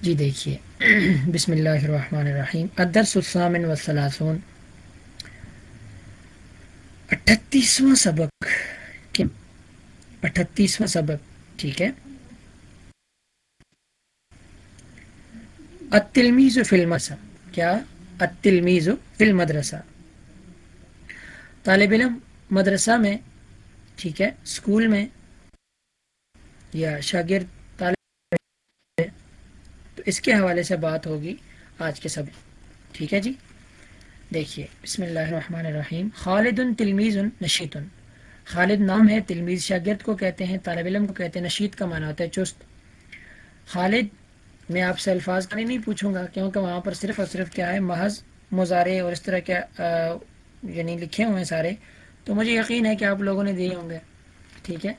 جی دیکھیے۔ بسم اللہ الرحمن الرحیم۔ ادرس السامن والثلاثون۔ اٹھتیسواں سبق اٹھتیسواں سبق، ٹھیک ہے۔ التلمیز فی المدرسہ۔ کیا؟ التلمیز فی المدرسہ۔ طالب علم مدرسہ میں، ٹھیک ہے اسکول میں یا شاگرد تو اس کے حوالے سے بات ہوگی آج کے سب ٹھیک ہے جی؟ دیکھیے، بسم اللہ الرحمن الرحیم۔ خالد تلمیز نشیت۔ خالد نام ہے تلمیز شاگرد کو کہتے ہیں، طالب علم کو کہتے ہیں نشید کا معنی ہوتا ہے چست۔ خالد، میں آپ سے الفاظ کا نہیں پوچھوں گا، کیونکہ وہاں پر صرف اور صرف کیا ہے، محض مظاہرے اور اس طرح کے یعنی لکھے ہوئے ہیں سارے۔ تو مجھے یقین ہے کہ آپ لوگوں نے دیے ہوں گے۔ ٹھیک ہے؟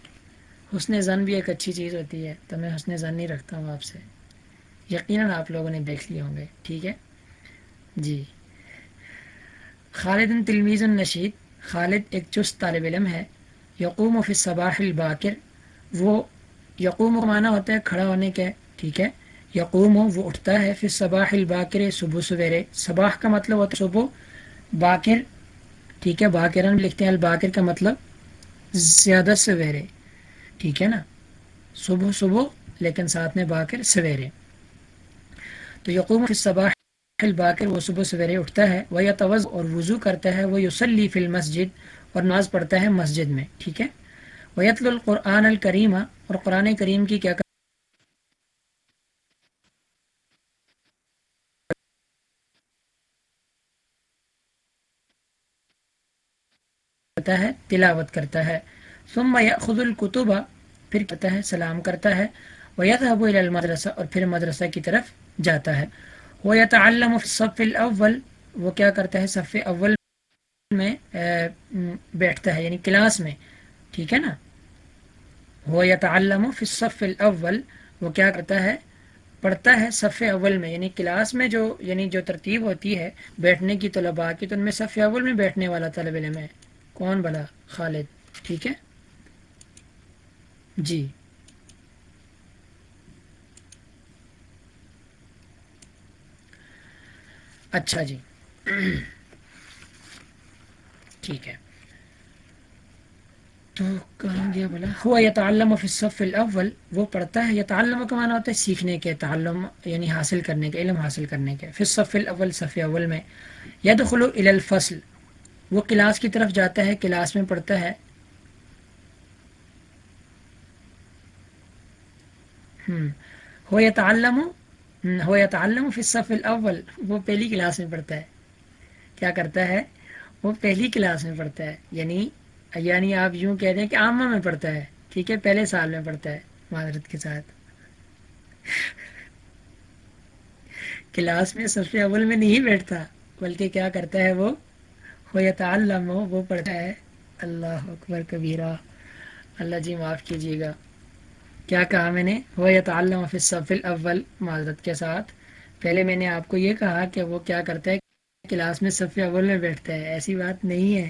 حسن زن بھی ایک اچھی چیز ہوتی ہے، تو میں حسن زن نہیں رکھتا ہوں آپ سے۔ یقیناً آپ لوگوں نے دیکھ لیے ہوں گے، ٹھیک ہے؟ جی۔ خالد تلمیز النشید، خالد ایک چست طالب علم ہے، یقوم و فصباح الباکر، وہ یقوم و معنی ہوتا ہے کھڑا ہونے کے، ٹھیک ہے؟ یقوم، وہ اٹھتا ہے پھر صباح الباکر صبح سویرے، صباح کا مطلب ہوتا ہے صبح باکر، ٹھیک ہے؟ باکرن لکھتے ہیں الباکر کا مطلب زیادہ سویرے، ٹھیک ہے نا؟ صبح صبح، لیکن ساتھ میں باکر سویرے۔ تو یقوم فی صباح الباکر وہ صبح سویرے اٹھتا ہے، وہ یا توز اور وضو کرتا ہے، وہ یوسلی فی المسجد اور ناز پڑھتا ہے مسجد میں، ٹھیک ہے؟ ویتل القرآن الکریمہ، اور قرآن کریم کی کیا کرتا ہے، تلاوت کرتا ہے۔ ثم خد القتبہ پھر کہتا ہے؟ سلام کرتا ہے۔ وہ یتحب المدرسہ، اور پھر مدرسہ کی طرف جاتا ہے۔ وہ یتعلم صف الاول وہ کیا کرتا ہے؟ صف اول میں بیٹھتا ہے یعنی کلاس میں، ٹھیک ہے نا؟ وہ یتعلم فی الصف الاول وہ کیا کرتا ہے؟ پڑھتا ہے صف اول میں یعنی کلاس میں جو یعنی جو ترتیب ہوتی ہے، بیٹھنے کی طلباء کی، تو ان میں صف اول میں بیٹھنے والا طلب علم ہے۔ کون بلا خالد، ٹھیک ہے؟ جی۔ اچھا جی۔ ٹھیک ہے۔ تو کہاں گیا بلا ہوا یا تعلم فی الصف الاول وہ پڑھتا ہے یا تعلم کا معنی ہوتا ہے سیکھنے کے، تعلم یعنی حاصل کرنے کے، علم حاصل کرنے کے۔ فی الصف الاول، صف اول میں یدخل الى الفصل۔ وہ کلاس کی طرف جاتا ہے، کلاس میں پڑھتا ہے۔ ہو یا تعلم ہو یا تعلم فی الصف الاول وہ پہلی کلاس میں پڑھتا ہے. کیا کرتا ہے؟ وہ پہلی کلاس میں پڑھتا ہے. یعنی یعنی آپ یوں کہہ دیں کہ عامہ میں پڑھتا ہے. ٹھیک ہے، پہلے سال میں پڑھتا ہے معذرت کے ساتھ. کلاس میں سب سے اول میں نہیں بیٹھتا، بلکہ کیا کرتا ہے وہ؟ ہو یا تعلم ہو وہ پڑھتا ہے. اللہ اکبر کبیرہ. اللہ جی معاف کیجیے گا. کیا کہا میں نے؟ ہو یا فی الصف الاول معذرت کے ساتھ۔ پہلے میں نے آپ کو یہ کہا کہ وہ کیا کرتا ہے کلاس میں صف اول میں بیٹھتا ہے۔ ایسی بات نہیں ہے۔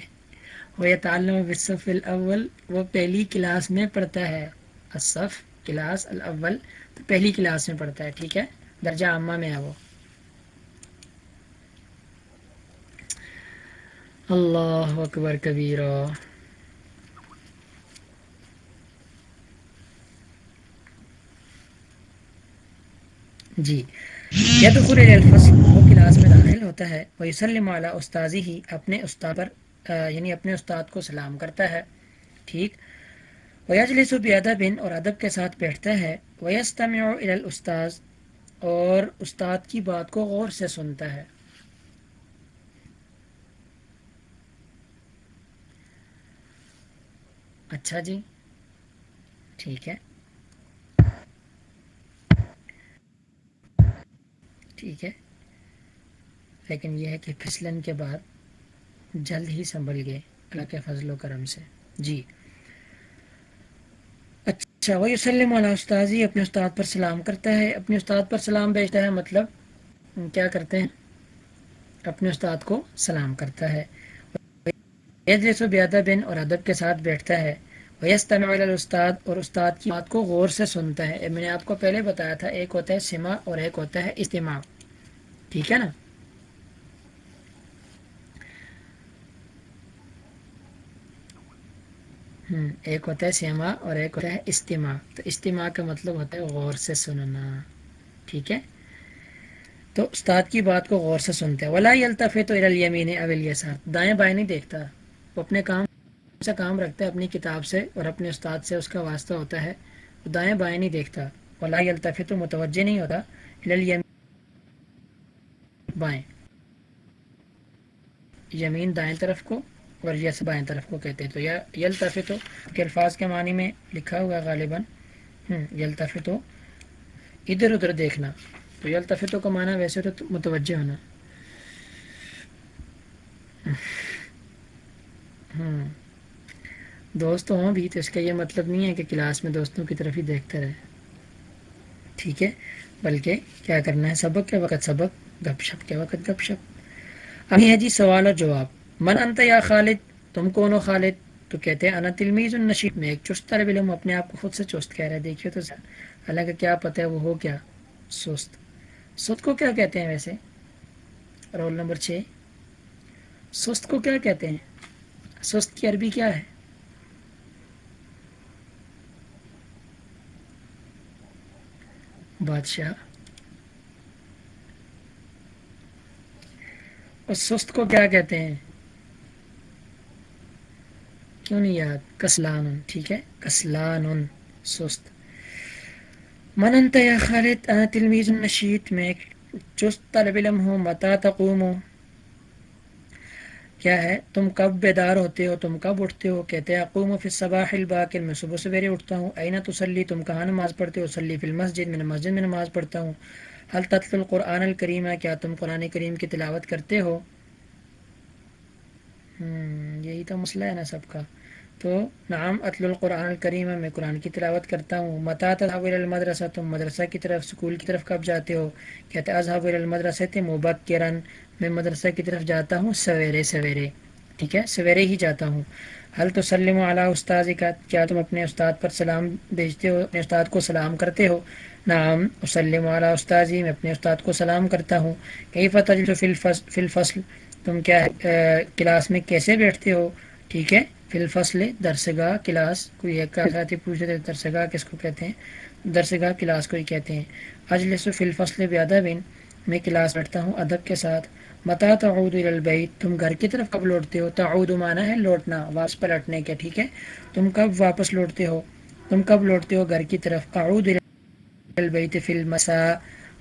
وہ یا فی الصف الاول وہ پہلی کلاس میں پڑھتا ہے۔ الصف، کلاس، الاول، تو پہلی کلاس میں پڑھتا ہے۔ ٹھیک ہے؟ درجہ عامہ میں ہے وہ۔ اللہ اکبر کبیر جی۔ یدخل الفصل، وہ کلاس میں داخل ہوتا ہے۔ وہ یسلم علی استاذی ہی اپنے استاد پر یعنی اپنے استاد کو سلام کرتا ہے۔ ٹھیک۔ ویجلس بیادب اور ادب کے ساتھ بیٹھتا ہے۔ ویستمع الی الاستاذ، اور استاد کی بات کو غور سے سنتا ہے۔ اچھا جی۔ ٹھیک ہے۔ ٹھیک ہے۔ لیکن یہ ہے کہ پھسلن کے بعد جلد ہی سنبھل گئے۔ اللہ کے فضل و کرم سے۔ جی۔ اچھا وہ یوسلم والا استاذی اپنے استاد پر سلام کرتا ہے۔ اپنے استاد پر سلام بھیجتا ہے مطلب کیا کرتے ہیں؟ اپنے استاد کو سلام کرتا ہے۔ و بیادہ بن اور ادب کے ساتھ بیٹھتا ہے۔ ویستمع استاد اور استاد کی بات کو غور سے سنتا ہے۔ میں نے آپ کو پہلے بتایا تھا، ایک ہوتا ہے سما اور ایک ہوتا ہے استماع۔ ٹھیک ہے نا؟ ایک ہوتا ہے سیما اور ایک ہوتا ہے استماع۔ تو استماع کا مطلب ہوتا ہے غور سے سننا، ٹھیک ہے؟ تو استاد کی بات کو غور سے سنتے ہیں۔ ولا الطف تو ارالیمین اول یسار دائیں بائیں نہیں دیکھتا۔ وہ اپنے کام سے کام رکھتا ہے، اپنی کتاب سے اور اپنے استاد سے اس کا واسطہ ہوتا ہے۔ وہ دائیں بائیں نہیں دیکھتا۔ ولا الطف تو متوجہ نہیں ہوتا۔ بائیں۔ یمین دائیں طرف کو اور یس بائیں طرف کو کہتے ہیں۔ تو یا یلطف تو کہ الفاظ کے معنی میں لکھا ہوا غالباً۔ یلطف ادھر ادھر دیکھنا۔ تو یلطف کا معنی ویسے تو متوجہ ہونا۔ دوست ہوں بھی تو اس کا یہ مطلب نہیں ہے کہ کلاس میں دوستوں کی طرف ہی دیکھتے رہے۔ ٹھیک ہے، بلکہ کیا کرنا ہے؟ سبق کے وقت سبق۔ گپ شپ کے وقت گپ شپ؟ ابھی ہے جی سوال اور جواب۔ من انت یا خالد؟ تم کون ہو خالد؟ تو کہتے ہیں، انا تلمیز النشید۔ میں ایک چست طالب علم اپنے آپ کو خود سے چست کہہ رہے دیکھیے تو حالانکہ کیا پتہ ہے، وہ ہو کیا سست۔ سست کو کیا کہتے ہیں ویسے؟ رول نمبر چھ۔ سست کو کیا کہتے ہیں؟ سست کی عربی کیا ہے؟ بادشاہ۔ اور سست کو کیا کہتے ہیں؟ کیوں نہیں یاد؟ کسلان ٹھیک ہے؟ کسلان سست۔ مننت یا خالد، انا تلمیز النشید میں چست طلب علم ہوں متا تقوم ہوں کیا ہے؟ تم کب بیدار ہوتے ہو؟ تم کب اٹھتے ہو؟ کہتے ہیں اقوم فی الصباح الباکر، میں صبح سویرے اٹھتا ہوں۔ اینا تسلی؟ تم کہاں نماز پڑھتے ہو؟ سلی فی المسجد، میں مسجد میں نماز پڑھتا ہوں۔ حل تطل القرآن الکریم ہے کیا تم قرآن کریم کی تلاوت کرتے ہو؟ یہی تو مسئلہ ہے نا سب کا۔ تو نام اطل القرآن الکریم ہے میں قرآن کی تلاوت کرتا ہوں۔ متا تحول المدرسہ تم مدرسہ کی طرف، سکول کی طرف کب جاتے ہو؟ کہتے اظہب المدرسہ تھے مبکرن میں مدرسہ کی طرف جاتا ہوں سویرے سویرے۔ ٹھیک ہے، سویرے ہی جاتا ہوں۔ حل تو سلم اعلیٰ استاذ کا کیا تم اپنے استاد پر سلام بھیجتے ہو؟ اپنے استاد کو سلام کرتے ہو؟ نام وسلم اعلیٰ استاذی میں اپنے استاد کو سلام کرتا ہوں۔ کئی فتح فی الفصل؟ تم کیا کلاس میں کیسے بیٹھتے ہو؟ ٹھیک ہے فی الفصل، درسگاہ کلاس، کوئی ایک کا ساتھی پوچھ رہے درسگاہ کس کو کہتے ہیں؟ درسگاہ کلاس کو ہی کہتے ہیں۔ اجلس فی الفصل بیادبن میں کلاس بیٹھتا ہوں ادب کے ساتھ۔ متا تعود البیت تم گھر کی طرف کب لوٹتے ہو؟ تعود مانا ہے لوٹنا، واپس پلٹنے کے، ٹھیک ہے؟ تم کب واپس لوٹتے ہو؟ تم کب لوٹتے ہو گھر کی طرف؟ تعود البیت فی المساء۔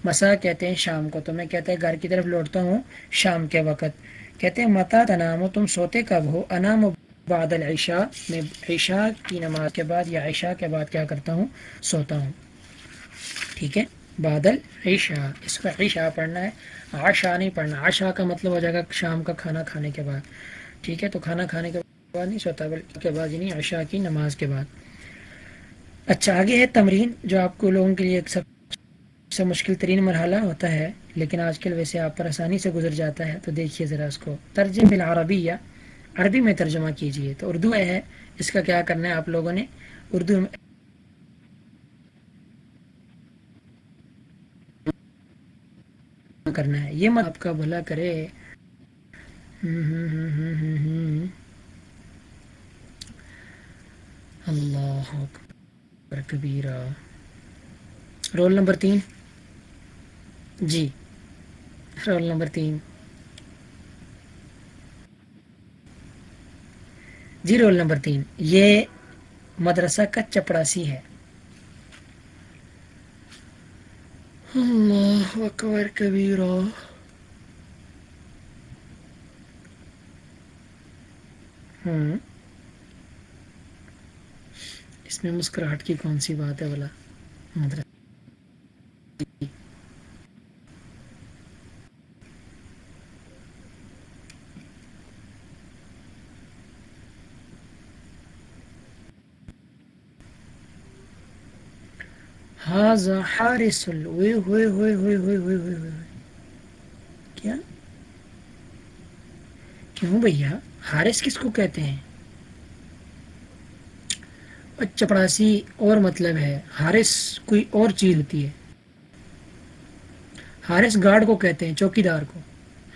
مسا کہتے ہیں شام کو، تو میں کہتے ہیں گھر کی طرف لوٹتا ہوں شام کے وقت۔ کہتے ہیں متا تنام تم سوتے کب ہو؟ انام بعد العشاء، میں عشاء کی نماز کے بعد یا عشاء کے بعد کیا کرتا ہوں؟ سوتا ہوں۔ ٹھیک ہے؟ بادل عشاء اس کا عشاء پڑھنا ہے۔ عشاء نہیں پڑھنا۔ عشاء کا مطلب ہو جائے گا شام کا کھانا کھانے کے بعد۔ ٹھیک ہے، تو کھانا کھانے کے بعد نہیں، سوتا بلکہ کے بعد نہیں عشاء کی نماز کے بعد۔ اچھا آگے ہے تمرین، جو آپ کو لوگوں کے لیے ایک سب سے مشکل ترین مرحلہ ہوتا ہے، لیکن آج کل ویسے آپ پر آسانی سے گزر جاتا ہے، تو دیکھیے ذرا اس کو۔ ترجم بالعربی یا عربی میں ترجمہ کیجیے۔ تو اردو ہے، اس کا کیا کرنا ہے آپ لوگوں نے؟ اردو کرنا ہے۔ یہ مت آپ کا بھلا کرے۔ اللہ کبیرہ۔ رول نمبر تین۔ جی۔ رول نمبر تین۔ جی رول نمبر تین۔ یہ مدرسہ کا چپڑاسی ہے۔ اللہ اکبر کبیرہ ہوں اس میں مسکراہٹ کی کون سی بات ہے بولا مدرسہ حارس ہوئے ہوئے ہوئے ہوئے ہوئے ہوئے ہوئے ہوئے کیا؟ کیوں بھیا؟ حارس کس کو کہتے ہیں؟ چپڑاسی اور مطلب ہے ہارس کوئی اور چیز ہوتی ہے۔ ہارس گارڈ کو کہتے ہیں چوکی دار کو۔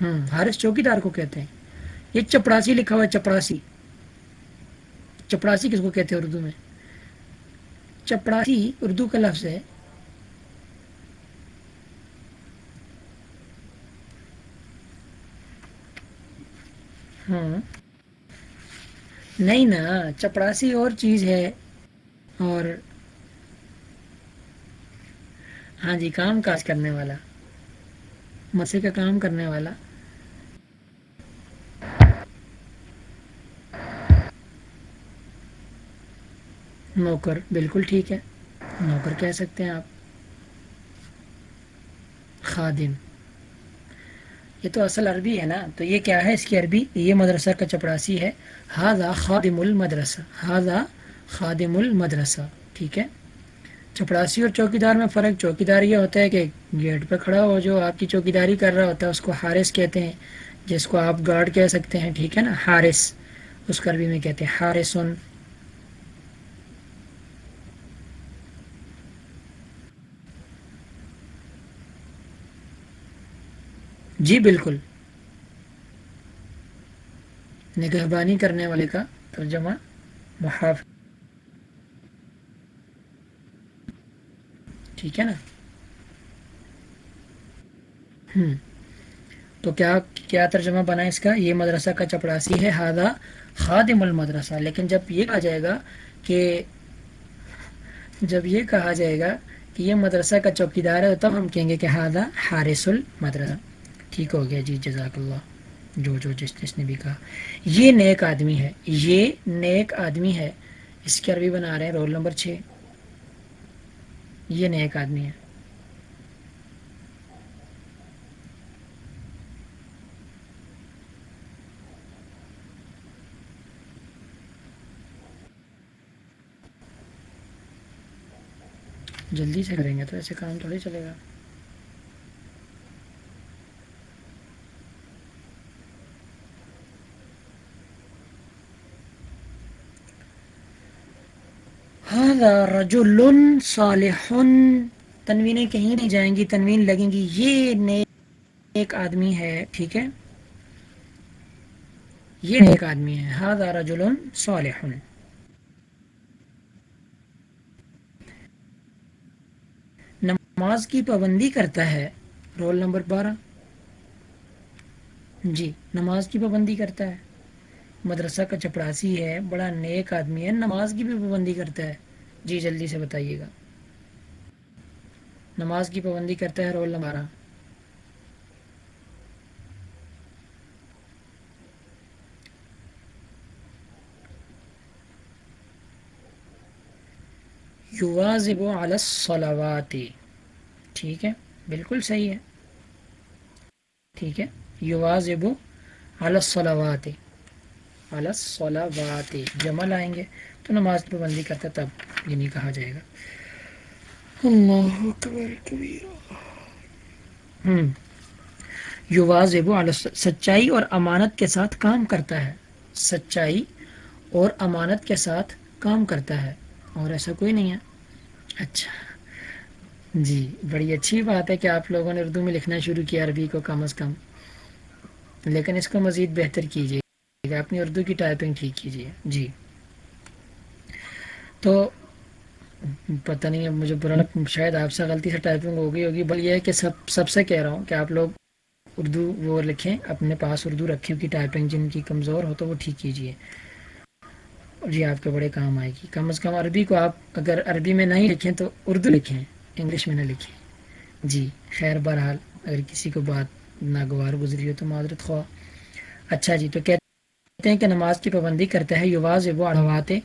ہوں ہارس چوکی دار کو کہتے ہیں۔ یہ چپڑاسی لکھا ہوا ہے، چپڑاسی۔ چپڑاسی کس کو کہتے ہیں اردو میں؟ چپڑاسی اردو کا لفظ ہے۔ ہاں۔ نہیں نا، چپڑاسی اور چیز ہے۔ اور ہاں جی کام کاج کرنے والا۔ مسے کا کام کرنے والا۔ نوکر، بالکل ٹھیک ہے۔ نوکر کہہ سکتے ہیں آپ۔ خادم۔ یہ تو اصل عربی ہے نا۔ تو یہ کیا ہے؟ اس کی عربی، یہ مدرسہ کا چپڑاسی ہے۔ ہاضا خادم المدرسہ ہاضا خادم المدرسہ، ٹھیک ہے۔ چپڑاسی اور چوکی دار میں فرق چوکی دار یہ ہوتا ہے کہ گیٹ پہ کھڑا ہو جو آپ کی چوکی داری کر رہا ہوتا ہے، اس کو حارث کہتے ہیں، جس کو آپ گارڈ کہہ سکتے ہیں، ٹھیک ہے نا؟ حارث، اس کو عربی میں کہتے ہیں، حارثن۔ جی بالکل۔ نگہبانی کرنے والے کا ترجمہ محاف۔ ٹھیک ہے نا؟ ہوں تو کیا کیا ترجمہ بنا اس کا؟ یہ مدرسہ کا چپڑاسی ہے ہادہ خادم المدرسہ۔ لیکن جب یہ کہا جائے گا کہ، جب یہ کہا جائے گا کہ یہ مدرسہ کا چوکیدار ہے تب ہم کہیں گے کہ ہادہ حارث المدرسہ۔ ٹھیک ہو گیا جی جزاک اللہ۔ جو جو جس جس نے بھی کہا۔ یہ نیک آدمی ہے، یہ نیک آدمی ہے۔ اس کی عربی بنا رہے ہیں رول نمبر چھ۔ یہ نیک آدمی ہے۔ جلدی سے کریں گے تو ایسے کام تھوڑی چلے گا۔ رجل صالح، تنوینیں کہیں نہیں جائیں گی، تنوین لگیں گی۔ یہ نیک آدمی ہے، ٹھیک ہے؟ یہ نیک آدمی ہے۔ ہاضا رجل صالح۔ نماز کی پابندی کرتا ہے۔ رول نمبر بارہ۔ جی نماز کی پابندی کرتا ہے۔ مدرسہ کا چپڑاسی ہے، بڑا نیک آدمی ہے۔ نماز کی بھی پابندی کرتا ہے۔ جی جلدی سے بتائیے گا۔ نماز کی پابندی کرتا ہے رول نمبر۔ یوازب علی ٹھیک ہے، بالکل صحیح ہے۔ ٹھیک ہے یوازب علی علی جمع لائیں گے۔ تو نماز پابندی کرتا تب یہ نہیں کہا جائے گا۔ اللہ اکبر ہوں واضح سچائی اور امانت کے ساتھ کام کرتا ہے۔ سچائی اور امانت کے ساتھ کام کرتا ہے۔ اور ایسا کوئی نہیں ہے۔ اچھا۔ جی بڑی اچھی بات ہے کہ آپ لوگوں نے اردو میں لکھنا شروع کیا عربی کو کم از کم۔ لیکن اس کو مزید بہتر کیجیے۔ اپنی اردو کی ٹائپنگ ٹھیک کیجیے۔ جی۔ تو پتہ نہیں ہے مجھے برا شاید آپ سے غلطی سے ٹائپنگ ہو گئی ہوگی، بل یہ ہے کہ سب سب سے کہہ رہا ہوں کہ آپ لوگ اردو وہ لکھیں، اپنے پاس اردو رکھیں، کی ٹائپنگ جن کی کمزور ہو تو وہ ٹھیک کیجیے جی آپ کے بڑے کام آئے گی۔ کم از کم عربی کو آپ اگر عربی میں نہیں لکھیں تو اردو لکھیں، انگلش میں نہ لکھیں۔ جی خیر بہرحال، اگر کسی کو بات ناگوار گزری ہو تو معذرت خواہ۔ اچھا جی تو کہتے ہیں کہ نماز کی پابندی کرتا ہے، یواز وہ اڑواتے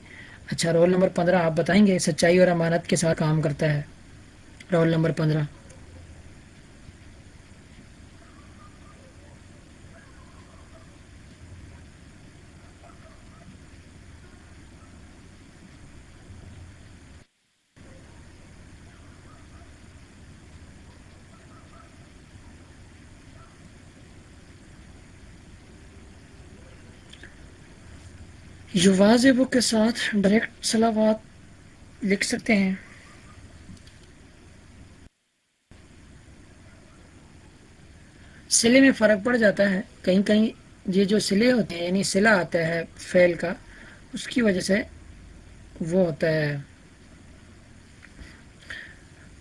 اچھا رول نمبر پندرہ آپ بتائیں گے، سچائی اور امانت کے ساتھ کام کرتا ہے۔ رول نمبر پندرہ۔ یو واضح کے ساتھ ڈائریکٹ سلاوات لکھ سکتے ہیں۔ سلے میں فرق پڑ جاتا ہے۔ کہیں کہیں یہ جو سلے ہوتے ہیں یعنی سلا آتا ہے فیل کا، اس کی وجہ سے وہ ہوتا ہے۔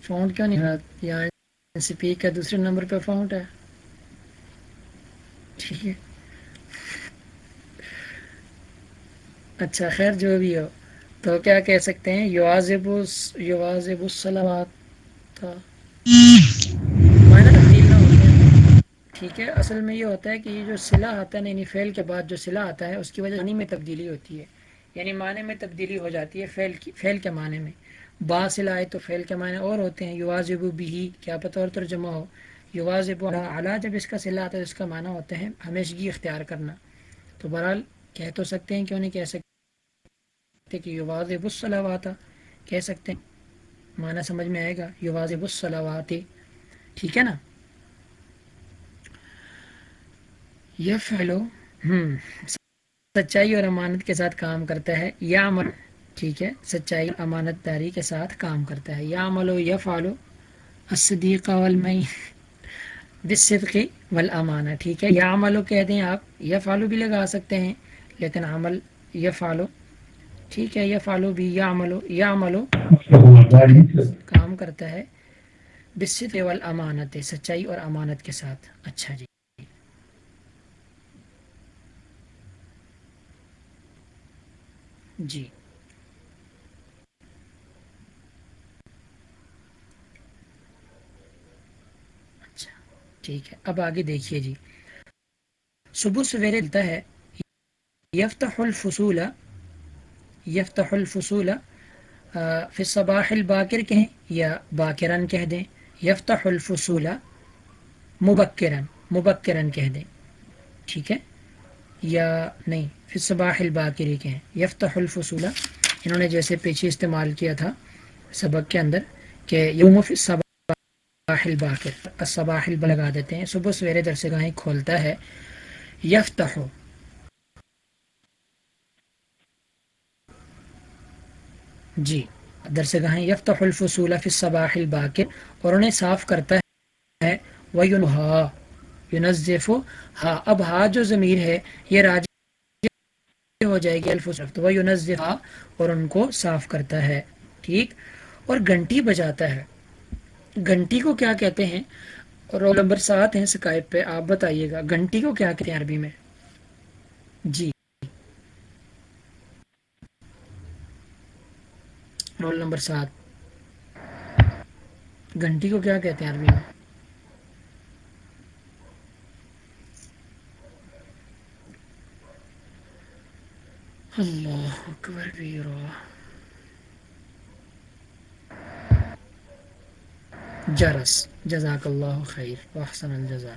فاؤنٹ کیوں نہیں؟ رہا یہاں سپیک ہے، دوسرے نمبر پہ فاؤنٹ ہے۔ ٹھیک ہے۔ اچھا خیر جو بھی ہو۔ تو کیا کہہ سکتے ہیں؟ یوازب یوازب السلامات معنی تبدیل نہ ہوتے ہیں۔ ٹھیک ہے، اصل میں یہ ہوتا ہے کہ یہ جو صلح آتا ہے یعنی فعل کے بعد جو صلح آتا ہے، اس کی وجہ سے میں تبدیلی ہوتی ہے۔ یعنی معنی میں تبدیلی ہو جاتی ہے فعل کی، فعل کے معنی میں۔ با صلح آئے تو فعل کے معنی اور ہوتے ہیں۔ یوازب بھی کیا پتہ اور ترجمہ ہو۔ یوازب اعلیٰ جب اس کا صلح آتا ہے، اس کا معنی ہوتا ہے ہمیشگی اختیار کرنا۔ تو بہرحال کہہ تو سکتے ہیں، کیوں نہیں کہہ سکتے؟ کہ یہ واضح کہہ سکتے ہیں۔ معنی سمجھ میں آئے گا یہ واضح بسلاواتی ٹھیک ہے نا؟ یہ فعلو سچائی اور امانت کے ساتھ کام کرتا ہے۔ یا عمل ٹھیک ہے، سچائی امانت داری کے ساتھ کام کرتا ہے۔ یا عمل و یا فالو الصدیق والمئی بالصدقی والامانہ، ٹھیک ہے۔ یا عملو کہہ دیں آپ یا فالو بھی لگا سکتے ہیں، لیکن عمل یا فالو ٹھیک ہے یا فالو بھی یا عملو یا عملو کام کرتا ہے۔ بصف امانت سچائی اور امانت کے ساتھ۔ اچھا جی۔ جی۔ اچھا ٹھیک ہے۔ اب آگے دیکھیے جی۔ صبح سویرے ملتا ہے۔ یفتح الفصول۔ یفتح الفصول فی الصباح الباکر کہیں یا باکرن کہہ دیں، یفتح الفصول، مبکرن مبکرن کہہ دیں، ٹھیک ہے؟ یا نہیں، فی الصباح الباکری کہیں، یفتح الفصول، انہوں نے جیسے پیچھے استعمال کیا تھا سبق کے اندر کہ یوم فی الصباح الباکر، الصباح الب لگا دیتے ہیں، صبح سویرے درسگاہیں کھولتا ہے، یفتح جی۔ درس گاہیں یفتح الفصول فی الصباح الباکر، اور انہیں صاف کرتا ہے۔ وینہا، ینزف ہا اب ہا جو ضمیر ہے، یہ راج ہو جائے گی الفصل وینزف اور ان کو صاف کرتا ہے۔ ٹھیک؟ اور گھنٹی بجاتا ہے۔ گھنٹی کو کیا کہتے ہیں؟ رول نمبر سات ہیں سکائب پہ، آپ بتائیے گا۔ گھنٹی کو کیا کہتے ہیں عربی میں؟ جی۔ رول نمبر سات گھنٹی کو کیا کہتے ہیں عربی میں اللہ اکبر جرس جزاک اللہ خیر واحسن الجزا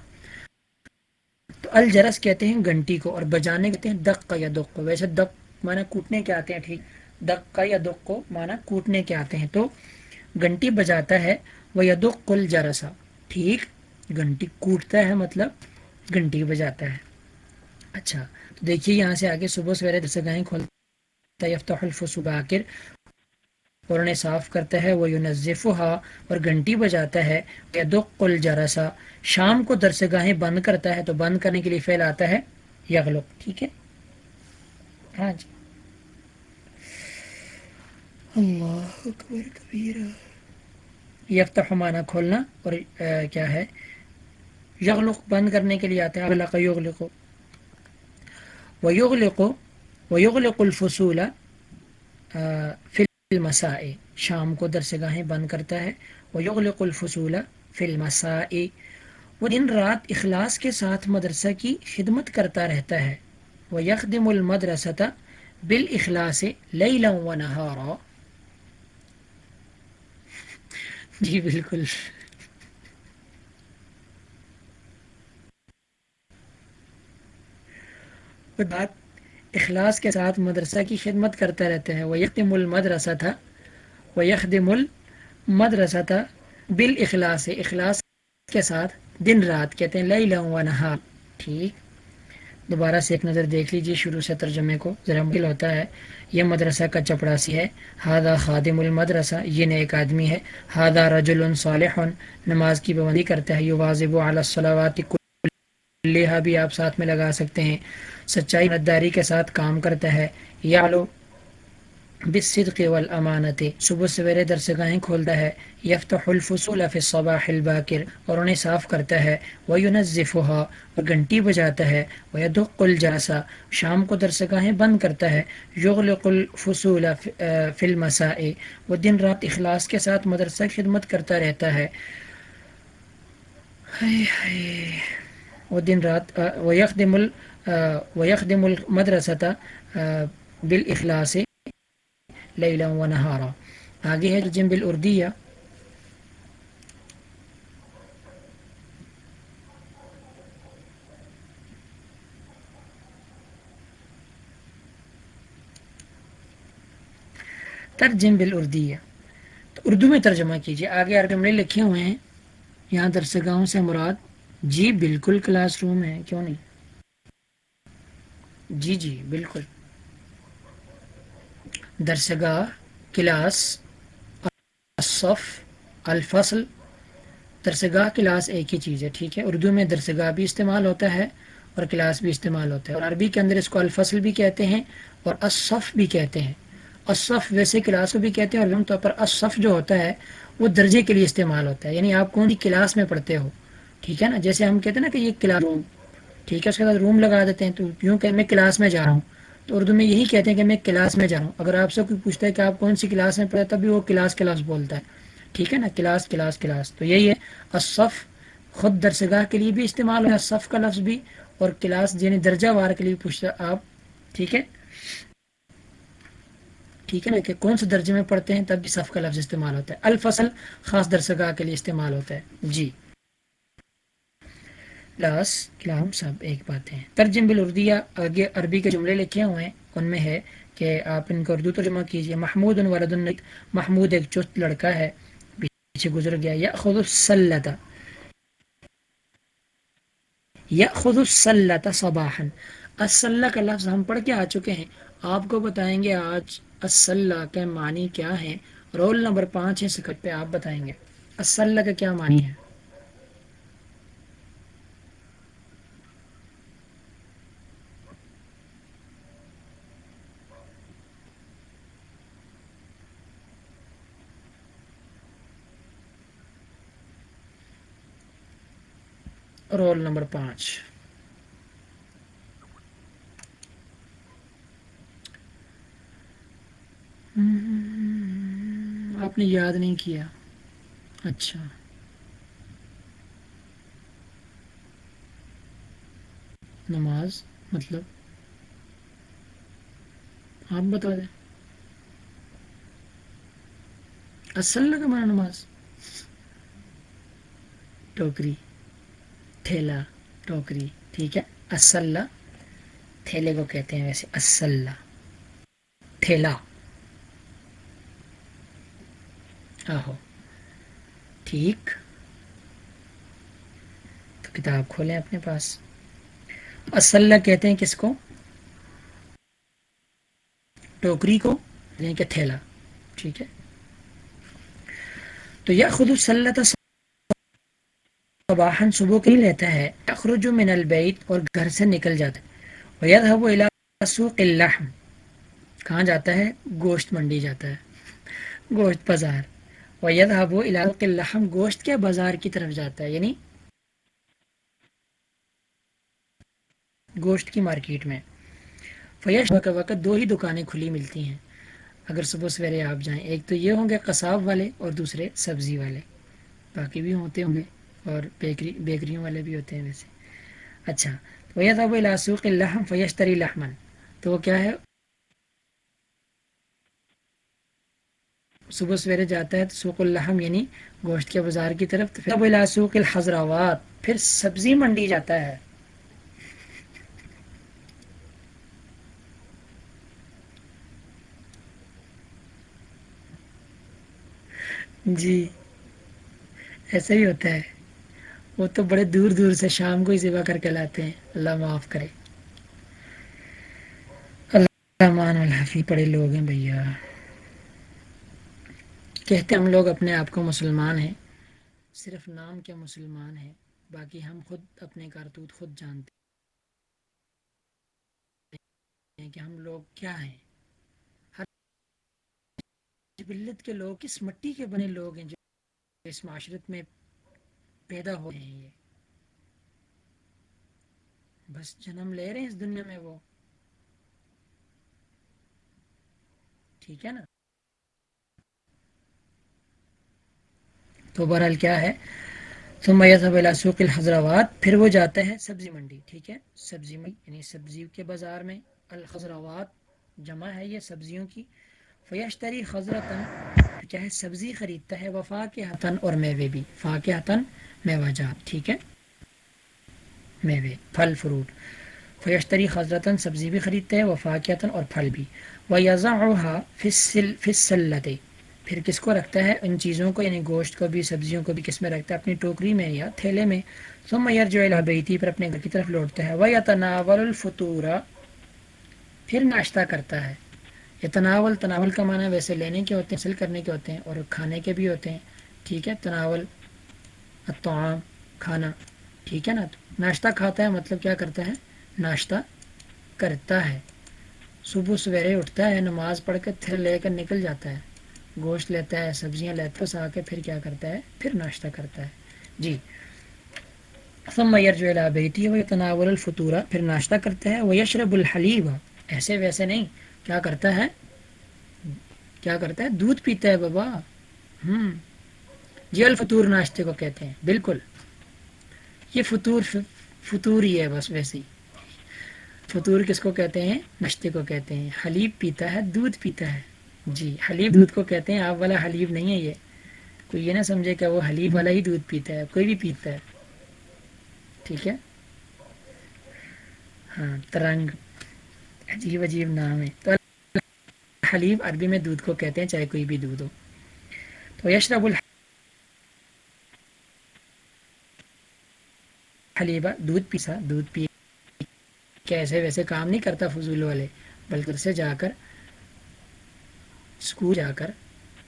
تو الجرس کہتے ہیں گھنٹی کو اور بجانے کہتے ہیں دق یا دق ویسے دق مانا کوٹنے کے آتے ہیں، ٹھیک؟ دکا یا دک کو مانا کوٹنے کے آتے ہیں تو گھنٹی بجاتا ہے وہ یا دک کل جرسا۔ ٹھیک، گھنٹی کوٹتا ہے مطلب گھنٹی بجاتا ہے۔ اچھا تو دیکھیے یہاں سے آگے صبح سویرے دس گاہیں کھولتا یفتح الفصوب آکر اور انہیں صاف کرتا ہے، وہ یونزفہا اور گھنٹی بجاتا ہے یا دق کل جرسا۔ شام کو درس گاہیں بند کرتا ہے تو بند کرنے کے لیے فعل آتا ہے یغلق۔ ٹھیک ہے؟ ہاں جی۔ اللہ اکبر کبیرہ۔ یفتح معنی کھولنا اور کیا ہے؟ یغلق بند کرنے کے لیے آتے ہیں۔ اغلق یغلق۔ ویغلق ویغلق الفصول فی المساء شام کو درسگاہیں بند کرتا ہے۔ ویغلق الفصول فی المساء وہ دن رات اخلاص کے ساتھ مدرسہ کی خدمت کرتا رہتا ہے۔ ویخدم المدرسة بالاخلاص لیلا ونہارا جی بالکل۔ بات اخلاص کے ساتھ مدرسہ کی خدمت کرتا رہتے ہیں۔ وہ یکم المدرسہ تھا وہ یکدم المدرسہ تھا بال اخلاص اخلاص کے ساتھ دن رات کہتے ہیں لئی لہوں نہا ٹھیک۔ دوبارہ سے ایک نظر دیکھ لیجیے شروع سے ترجمے کو۔ ذرا مشکل ہوتا ہے۔ یہ مدرسہ کا چپڑاسی ہے۔ ہادہ خادم المدرسہ۔ یہ نیک آدمی ہے۔ ہادہ رجل صالح۔ نماز کی پابندی کرتا ہے۔ یہ واضب علیہسلاوات لہا بھی آپ ساتھ میں لگا سکتے ہیں۔ سچائی نداری کے ساتھ کام کرتا ہے۔ یا لو بالصدق والامانت صبح سویرے درسگاہیں کھولتا ہے. یفتح الفصول فی الصباح الباکر اور انہیں صاف کرتا ہے. وینظفها اور گھنٹی بجاتا ہے. ویدق الجاسا شام کو درسگاہیں بند کرتا ہے. یغلق الفصول فی المساء وہ دن رات اخلاص کے ساتھ مدرسہ خدمت کرتا رہتا ہے. وہ دن رات ویخدم ویخدم المدرسة بالاخلاص لیلا و نہارا آگے ہے جم بالاردیہ ترجم بالاردیہ تو اردو میں ترجمہ کیجیے آگے اور جملے لکھے ہوئے ہیں. یہاں درسگاہوں سے مراد. جی بالکل کلاس روم ہے. کیوں نہیں؟ جی جی بالکل. درسگاہ، کلاس الصف الفصل۔ درسگاہ، کلاس ایک ہی چیز ہے، ٹھیک ہے؟ اردو میں درسگاہ بھی استعمال ہوتا ہے اور کلاس بھی استعمال ہوتا ہے۔ اور عربی کے اندر اس کو الفصل بھی کہتے ہیں اور اصف بھی کہتے ہیں۔ اصف ویسے کلاس کو بھی کہتے ہیں اور عام طور پر اصف جو ہوتا ہے وہ درجے کے لیے استعمال ہوتا ہے۔ یعنی آپ کون سی کلاس میں پڑھتے ہو، ٹھیک ہے نا؟ جیسے ہم کہتے ہیں نا کہ یہ کلاس روم، ٹھیک ہے؟ اس کے بعد روم لگا دیتے ہیں تو یوں کہ میں کلاس میں جا رہا ہوں۔ تو اردو میں یہی کہتے ہیں کہ میں کلاس میں جا رہا ہوں۔ اگر آپ سے کوئی پوچھتا ہے کہ آپ کون سی کلاس میں پڑھے تب بھی وہ کلاس کلاس بولتا ہے۔ ٹھیک ہے نا؟ Class class class. تو یہی ہے۔ اصف خود درسگاہ کے لیے بھی استعمال ہے۔ صف کا لفظ بھی اور کلاس یعنی درجہ وار کے لیے پوچھتا آپ۔ ٹھیک ہے؟ ٹھیک ہے نا کہ کون سے درجے میں پڑھتے ہیں؟ تب بھی صف کا لفظ استعمال ہوتا ہے۔ الفصل خاص درسگاہ کے لیے استعمال ہوتا ہے۔ جی۔ پلس کلام سب ایک بات ہے ترجم بالاردیہ آگے عربی کے جملے لکھے ہوئے ہیں۔ ان میں ہے کہ آپ ان کو اردو ترجمہ کیجیے محمود ولد محمود ایک چست لڑکا ہے۔ پیچھے گزر گیا۔ یا خود السلطہ یا خود السلطہ صباحن السلح کا لفظ ہم پڑھ کے آ چکے ہیں۔ آپ کو بتائیں گے آج السلح کے معنی کیا ہے رول نمبر پانچ ہے سکٹ پہ آپ بتائیں گے۔ السلح کا کیا معنی ہے؟ رول نمبر پانچ۔ آپ نے یاد نہیں کیا۔ اچھا۔ نماز مطلب۔ آپ بتا دیں۔ اصل کا مانا نماز۔ ٹوکری۔ تھیلا ٹوکری، ٹھیک ہے؟ اسلح تھیلے کو کہتے ہیں ویسے اسلح تھیلا۔ آہو۔ ٹھیک۔ تو کتاب کھولیں اپنے پاس۔ اسلح کہتے ہیں کس کو؟ ٹوکری کو یعنی کہ تھیلا۔ ٹھیک ہے؟ تو یا خود السلط صباحن صبح کے لیتا ہے اخرج من البیت اور گھر سے نکل جاتا ہے۔ ویدھب الى سوق اللحم۔ کہاں جاتا ہے؟ گوشت منڈی جاتا ہے۔ گوشت بازار۔ ویدھب الى سوق اللحم۔ گوشت کے بازار کی طرف جاتا ہے؟ یعنی گوشت کی مارکیٹ میں۔ فیش وقت وقت دو ہی دکانیں کھلی ملتی ہیں۔ اگر صبح سویرے آپ جائیں، ایک تو یہ ہوں گے قصاب والے اور دوسرے سبزی والے۔ باقی بھی ہوتے ہوں گے۔ اور بیکری، بیکریوں والے بھی ہوتے ہیں ویسے۔ اچھا ویت ابو لاسوق الحم فیشتری لحمن۔ تو وہ کیا ہے؟ صبح سویرے جاتا ہے تو سوق الحم یعنی گوشت کے بازار کی طرف۔ تو ابو لاسوق الحضراوات۔ پھر سبزی منڈی جاتا ہے۔ جی ایسا ہی ہوتا ہے۔ وہ تو بڑے دور دور سے شام کو ہی ذبح کر کے لاتے ہیں۔ اللہ معاف کرے۔ رحمان الحفی پڑے لوگ ہیں بھیا۔ کہتے ہم لوگ اپنے آپ کو مسلمان ہیں، صرف نام کے مسلمان ہیں، باقی ہم خود اپنے کارتوت خود جانتے ہیں کہ ہم لوگ کیا ہیں۔ ہر جبلت کے لوگ، کس مٹی کے بنے لوگ ہیں جو اس معاشرت میں پیدا ہوئے ہیں یہ بس جنم لے رہے ہیں اس دنیا میں وہ۔ ٹھیک ہے نا؟ تو بہرحال کیا ہے؟ ثم يذهب الى سوق الحضرات پھر وہ جاتا ہے سبزی منڈی، ٹھیک ہے؟ سبزی میں یعنی سبزی کے بازار میں الحضرات جمع ہے یہ سبزیوں کی۔ فیشتری خضرتن کیا ہے سبزی خریدتا ہے وفا کے حتن اور میوے بھی۔ فا کے حتن میوہ جات، ٹھیک ہے؟ میوے، پھل، فروٹ۔ فیشتری خضرتن سبزی بھی خریدتا ہے وفا کے حتن اور پھل بھی۔ وَيَزَعُهَا فِي السَّلَّةِ پھر کس کو رکھتا ہے؟ ان چیزوں کو یعنی گوشت کو بھی، سبزیوں کو بھی کس میں رکھتا ہے؟ اپنی ٹوکری میں یا تھیلے میں۔ ثم يرجع الى بیتی پر اپنے گھر کی طرف لوٹتا ہے۔ وہ وَيَتَنَاوَلُ الْفُطُورَ۔ پھر ناشتہ کرتا ہے۔ یہ تناول تناول کا معنی ویسے لینے کے ہوتے ہیں، حاصل کرنے کے ہوتے ہیں اور کھانے کے بھی ہوتے ہیں، ٹھیک ہے؟ تناول، الطعام، کھانا، ٹھیک ہے نا؟ ناشتہ کھاتا ہے مطلب کیا کرتا ہے؟ ناشتہ کرتا ہے۔ صبح سویرے اٹھتا ہے، نماز پڑھ کر تھر لے کر نکل جاتا ہے، گوشت لیتا ہے، سبزیاں لیتا ہے آ کے پھر کیا کرتا ہے؟ پھر ناشتہ کرتا ہے۔ جی۔ ثم يرجع الى بیتی، وہ تناول الفطورہ پھر ناشتہ کرتا ہے، وہ یشرب الحلیب، ایسے ویسے نہیں۔ کیا کرتا ہے؟ کیا کرتا ہے؟ دودھ پیتا ہے بابا۔ ہم جی الفطور ناشتے کو کہتے ہیں۔ بالکل۔ یہ فطور فطور ہی ہے بس ویسے ہی فطور کس کو کہتے ہیں؟ ناشتے کو کہتے ہیں۔ حلیب پیتا ہے، دودھ پیتا ہے۔ جی حلیب دودھ کو کہتے ہیں۔ آپ والا حلیب نہیں ہے یہ۔ کوئی یہ نہ سمجھے کہ وہ حلیب والا ہی دودھ پیتا ہے، کوئی بھی پیتا ہے۔ ٹھیک ہے؟ ہاں ترنگ۔ عجیب عجیب نام ہے۔ تو حلیب عربی میں دودھ کو کہتے ہیں، چاہے کوئی بھی دودھ ہو۔ تو یشرب الحلیبہ دودھ پیسا، دودھ پی کیسے ویسے کام نہیں کرتا فضول والے، بلکہ سے جا کر اسکول جا کر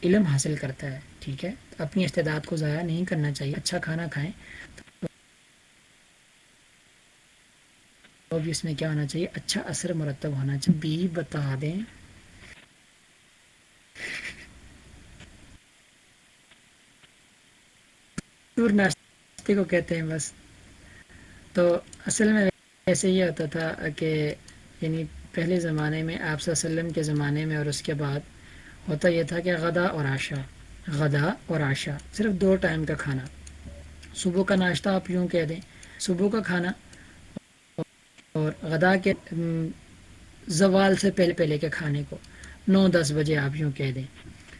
علم حاصل کرتا ہے، ٹھیک ہے؟ اپنی استعداد کو ضائع نہیں کرنا چاہیے۔ اچھا کھانا کھائیں تو بھی اس میں کیا ہونا چاہیے؟ اچھا اثر مرتب ہونا چاہیے۔ بھی بتا دیں۔ ناشتے کو کہتے ہیں بس۔ تو اصل میں ایسے یہ ہوتا تھا کہ یعنی پہلے زمانے میں آپ صلی اللہ علیہ وسلم کے زمانے میں اور اس کے بعد ہوتا یہ تھا کہ غدا اور آشا غدا اور آشا صرف دو ٹائم کا کھانا۔ صبح کا ناشتہ آپ یوں کہہ دیں۔ صبح کا کھانا اور غدا کے زوال سے پہلے پہلے کے کھانے کو نو دس بجے آپ یوں کہہ دیں۔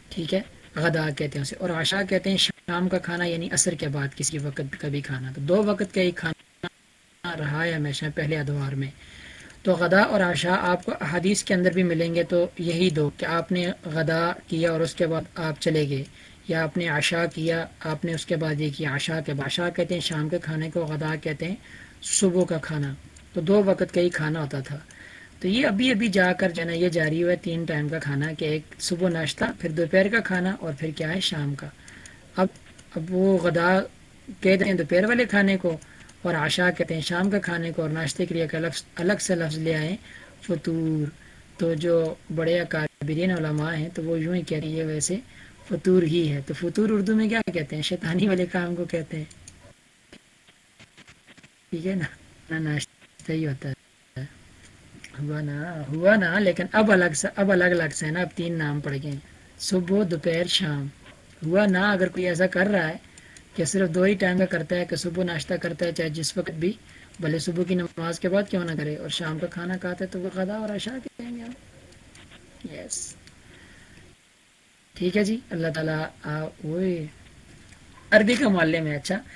ٹھیک ہے؟ غدا کہتے ہیں اسے۔ اور آشا کہتے ہیں شام کا کھانا یعنی عصر کے بعد کسی وقت کا بھی کھانا۔ تو دو وقت کا ہی کھانا رہا ہے ہمیشہ پہلے ادوار میں۔ تو غدا اور عشاء آپ کو حدیث کے اندر بھی ملیں گے۔ تو یہی دو کہ آپ نے غدا کیا اور اس کے بعد آپ چلے گئے، یا آپ نے عشاء کیا، آپ نے اس کے بعد یہ کیا۔ عشاء کے بادشاہ کہتے ہیں شام کے کھانے کو، غدا کہتے ہیں صبح کا کھانا۔ تو دو وقت کا ہی کھانا ہوتا تھا۔ تو یہ ابھی ابھی جا کر جو ہے نا یہ جاری ہوا ہے تین ٹائم کا کھانا کہ ایک صبح ناشتہ، پھر دوپہر کا کھانا اور پھر کیا ہے شام کا۔ اب اب وہ غدا کہتے ہیں دوپہر والے کھانے کو اور عشاء کہتے ہیں شام کا کھانے کو اور ناشتے کے لیے ایک الگ الگ سے لفظ لے آئیں فطور۔ تو جو بڑے اکابرین علماء ہیں تو وہ یوں ہی کہہ رہی ہے ویسے فطور ہی ہے۔ تو فطور اردو میں کیا کہتے ہیں؟ شیطانی والے کام کو کہتے ہیں۔ ٹھیک ہے نا؟ ناشتہ ہی ہوتا ہے۔ ہوا نا ہوا نا لیکن اب الگ سے، اب الگ الگ سے نا، اب تین نام پڑ گئے۔ صبح، دوپہر، شام۔ ہوا نا اگر کوئی ایسا کر رہا ہے کہ صرف دو ہی ٹائم کا کرتا ہے، کہ صبح ناشتہ کرتا ہے، چاہے جس وقت بھی، بھلے صبح کی نماز کے بعد کیوں نہ کرے، اور شام کا کھانا کھاتا ہے تو وہ غدا اور عشاء کہیں گے یس ٹھیک ہے جی اللہ تعالیٰ وہی عربی کا معلم ہے اچھا۔